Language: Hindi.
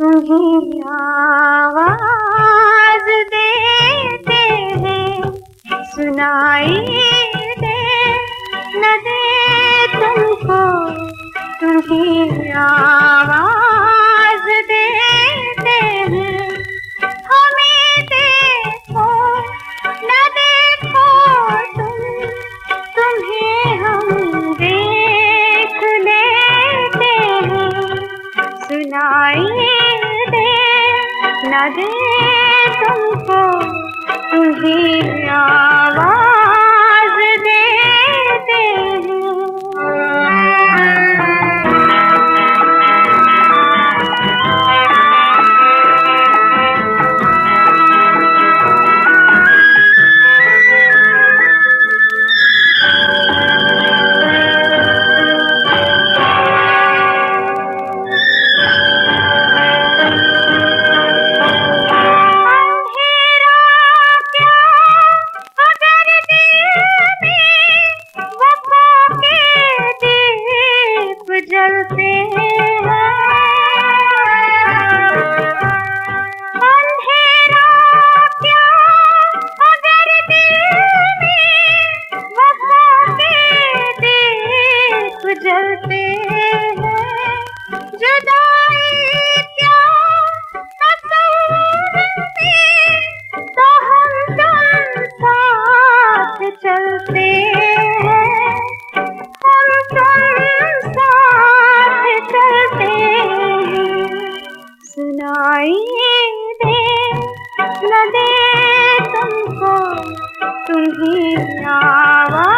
वही आवाज़ देते हैं सुनाई दे न दे तुमको तुम्हें दे तुमको तुझी आवाज़ दिखाई दे न दे तुमको तुम्हें आवा